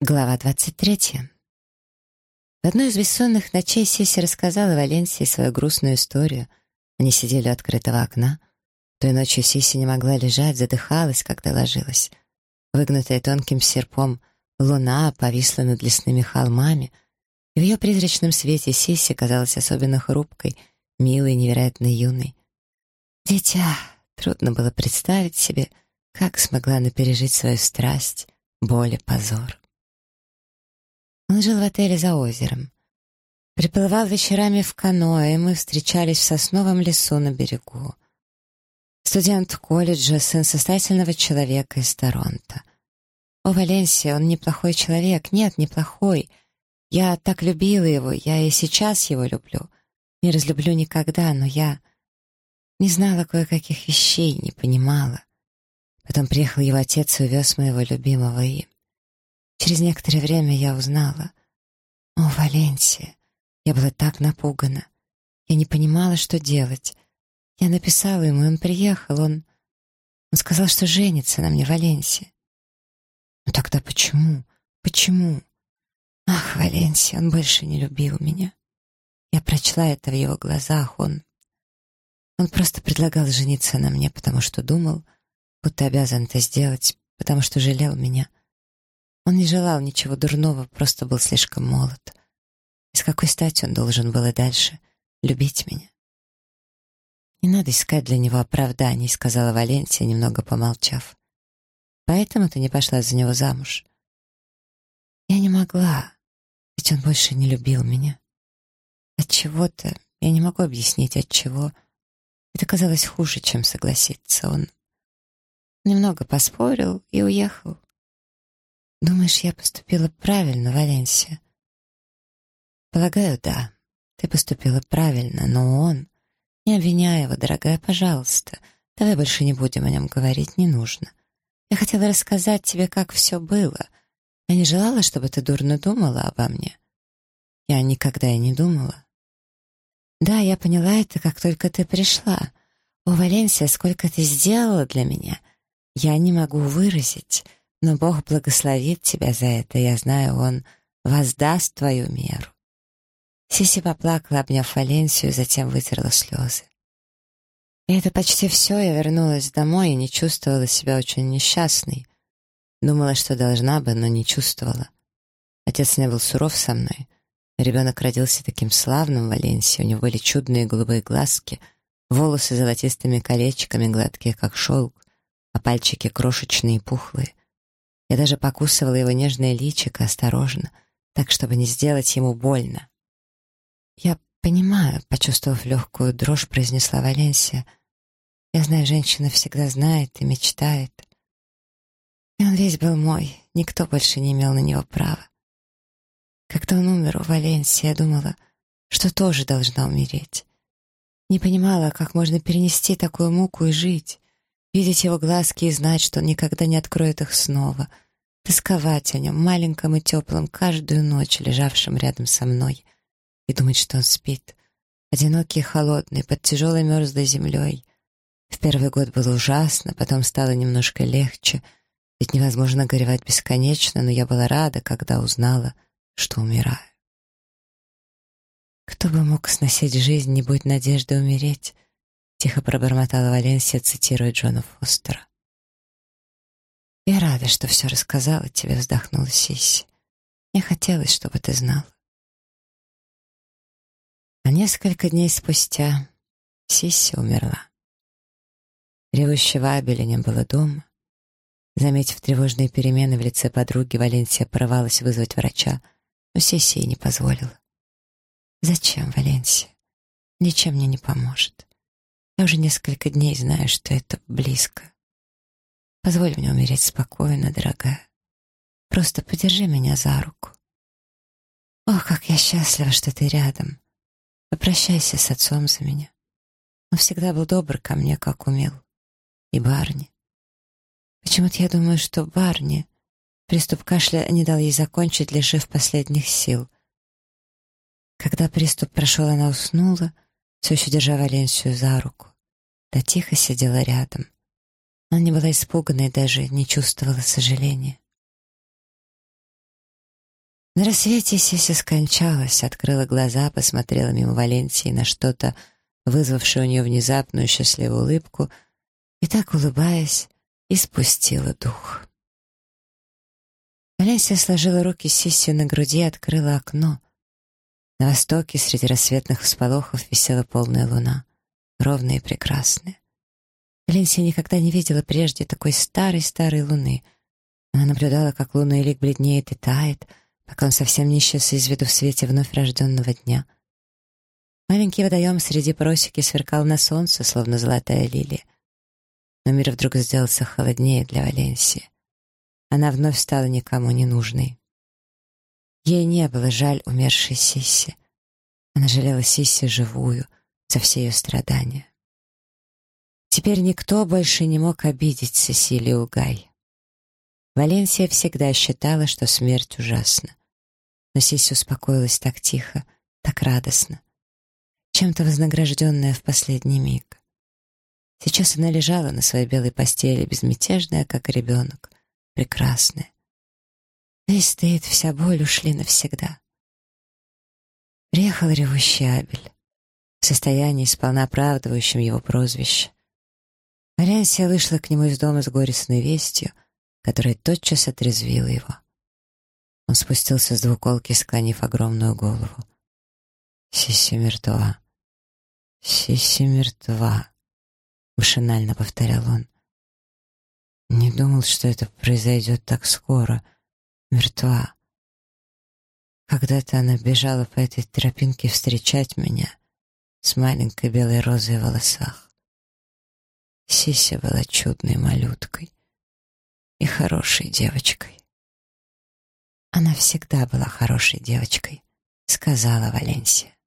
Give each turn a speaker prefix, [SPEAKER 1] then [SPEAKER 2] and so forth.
[SPEAKER 1] Глава 23. В одной из бессонных ночей Сеси рассказала Валенсии свою грустную историю. Они сидели у открытого окна. Той ночью Сиси не могла лежать, задыхалась, когда ложилась. Выгнутая тонким серпом луна повисла над лесными холмами, и в ее призрачном свете Сиси казалась особенно хрупкой, милой, невероятно юной. Дитя, трудно было представить себе, как смогла она пережить свою страсть, боль и позор. Он жил в отеле за озером. Приплывал вечерами в каноэ, и мы встречались в сосновом лесу на берегу. Студент колледжа, сын состоятельного человека из Торонто. О, Валенсия, он неплохой человек. Нет, неплохой. Я так любила его, я и сейчас его люблю. Не разлюблю никогда, но я не знала кое-каких вещей, не понимала. Потом приехал его отец и увез моего любимого и... Через некоторое время я узнала. О, Валенсия! Я была так напугана. Я не понимала, что делать. Я написала ему, он приехал, он... Он сказал, что женится на мне, Валенсия. Но тогда почему? Почему? Ах, Валенсия, он больше не любил меня. Я прочла это в его глазах, он... Он просто предлагал жениться на мне, потому что думал, будто обязан это сделать, потому что жалел меня. Он не желал ничего дурного, просто был слишком молод. И с какой стати он должен был и дальше любить меня? «Не надо искать для него оправданий», — сказала Валенсия, немного помолчав. «Поэтому ты не пошла за него замуж?» «Я не могла, ведь он больше не любил меня. От чего-то, я не могу объяснить, от чего. Это казалось хуже, чем согласиться. Он немного поспорил и уехал. «Думаешь, я поступила правильно, Валенсия?» «Полагаю, да. Ты поступила правильно, но он...» «Не обвиняй его, дорогая, пожалуйста. Давай больше не будем о нем говорить, не нужно. Я хотела рассказать тебе, как все было. Я не желала, чтобы ты дурно думала обо мне. Я никогда и не думала. Да, я поняла это, как только ты пришла. О, Валенсия, сколько ты сделала для меня. Я не могу выразить. Но Бог благословит тебя за это, я знаю, Он воздаст твою меру. Сиси поплакала, обняв Валенсию, затем вытерла слезы. И это почти все, я вернулась домой и не чувствовала себя очень несчастной. Думала, что должна бы, но не чувствовала. Отец не был суров со мной. Ребенок родился таким славным в Валенсии, у него были чудные голубые глазки, волосы золотистыми колечками, гладкие, как шелк, а пальчики крошечные и пухлые. Я даже покусывала его нежное личико осторожно, так, чтобы не сделать ему больно. «Я понимаю», — почувствовав легкую дрожь, произнесла Валенсия. «Я знаю, женщина всегда знает и мечтает. И он весь был мой, никто больше не имел на него права. Когда он умер у Валенсии, я думала, что тоже должна умереть. Не понимала, как можно перенести такую муку и жить видеть его глазки и знать, что он никогда не откроет их снова, тосковать о нем, маленьком и теплом, каждую ночь лежавшим рядом со мной, и думать, что он спит, одинокий и холодный, под тяжелой мерзлой землей. В первый год было ужасно, потом стало немножко легче, ведь невозможно горевать бесконечно, но я была рада, когда узнала, что умираю. Кто бы мог сносить жизнь, не будь надежды умереть, Тихо пробормотала Валенсия, цитируя Джона Фостера. «Я рада, что все рассказала тебе», — вздохнула Сисси. «Мне хотелось, чтобы ты знал». А несколько дней спустя Сисси умерла. Ревущего Абеля не было дома. Заметив тревожные перемены в лице подруги, Валенсия порывалась вызвать врача, но Сисси ей не позволила. «Зачем, Валенсия? Ничем мне не поможет. Я уже несколько дней знаю, что это близко. Позволь мне умереть спокойно, дорогая. Просто подержи меня за руку. Ох, как я счастлива, что ты рядом. Попрощайся с отцом за меня. Он всегда был добр ко мне, как умел. И Барни. Почему-то я думаю, что Барни... Приступ кашля не дал ей закончить, лишив последних сил. Когда приступ прошел, она уснула, все еще держа Валенсию за руку. Да тихо сидела рядом. Она не была испугана и даже не чувствовала сожаления. На рассвете Сися скончалась, открыла глаза, посмотрела мимо Валенсии на что-то, вызвавшее у нее внезапную счастливую улыбку, и так, улыбаясь, испустила дух. Валенсия сложила руки Сиси на груди и открыла окно. На востоке среди рассветных всполохов висела полная луна, ровная и прекрасная. Валенсия никогда не видела прежде такой старой-старой луны. Она наблюдала, как лунный лик бледнеет и тает, пока он совсем не исчез из виду в свете вновь рожденного дня. Маленький водоем среди просеки сверкал на солнце, словно золотая лилия. Но мир вдруг сделался холоднее для Валенсии. Она вновь стала никому не нужной. Ей не было жаль умершей Сисси. Она жалела Сисси живую, за все ее страдания. Теперь никто больше не мог обидеть Сесилию Гай. Валенсия всегда считала, что смерть ужасна. Но Сисси успокоилась так тихо, так радостно, чем-то вознагражденная в последний миг. Сейчас она лежала на своей белой постели, безмятежная, как ребенок, прекрасная. Весь стыд, вся боль ушли навсегда. Приехал ревущий Абель, в состоянии, сполна оправдывающим его прозвище. Валянсия вышла к нему из дома с горестной вестью, которая тотчас отрезвила его. Он спустился с двуколки, склонив огромную голову. «Сиси мертва! Сиси мертва!» — машинально повторял он. Не думал, что это произойдет так скоро. Мертва. Когда-то она бежала по этой тропинке встречать меня с маленькой белой розой в волосах. Сися была чудной малюткой и хорошей девочкой. Она всегда была хорошей девочкой, сказала Валенсия.